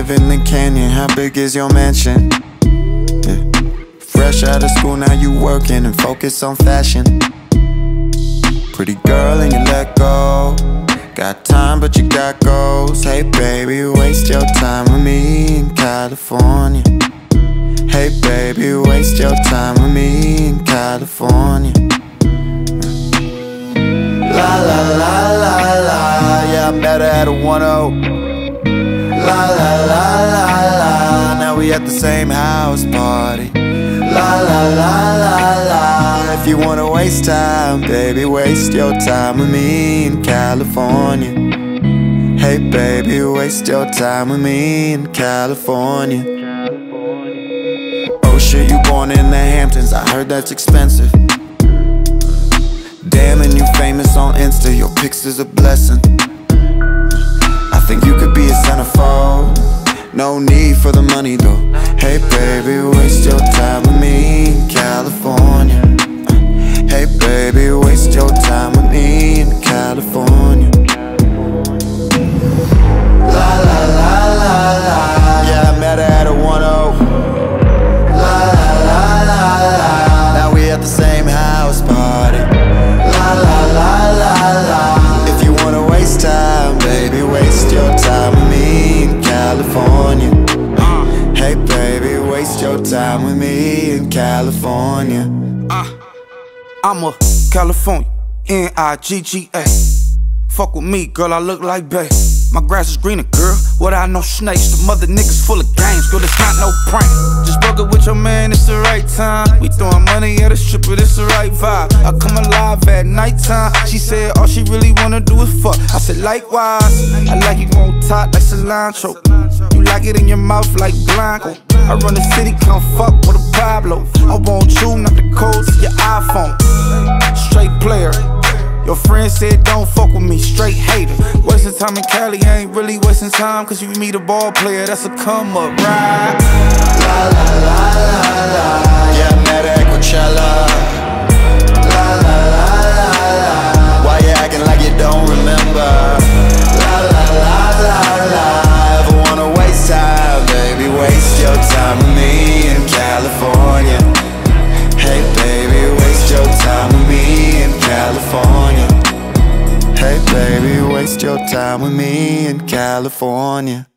live in the canyon. How big is your mansion? Yeah. Fresh out of school, now you working and focus on fashion. Pretty girl, and you let go. Got time, but you got goals. Hey, baby, waste your time with me in California. Hey, baby, waste your time with me in California. La la la la la, yeah, I met her at a 1 0. La la la la la, now we at the same house party. La la la la la, if you wanna waste time, baby, waste your time with me in California. Hey, baby, waste your time with me in California. Oh shit, you born in the Hamptons, I heard that's expensive. Damn, and you famous on Insta, your pics is a blessing. Think you could be a centerfold. No need for the money though. Hey baby, waste your time with me in California. Hey baby, waste your time with me in California. California. Ah, I'm a California, N-I-G-G-A. Fuck with me, girl, I look like Bay. My grass is greener, girl. What I know, snakes. The mother niggas full of games, girl. It's not no prank. Just broke up with your man, it's the right time. We throwing money at a stripper, it's the right vibe. I come alive at nighttime. She said all she really wanna do is fuck. I said likewise. I like it on top like cilantro. You like it in your mouth like Blanco. I run the city, come fuck with a Pablo. I want you, not the code to your iPhone. Straight player. Your friend said don't fuck with me, straight hater. Wasting time in Cali I ain't really wasting time, cause you meet a ball player, that's a come up, right? La la la la la, waste your time with me in California.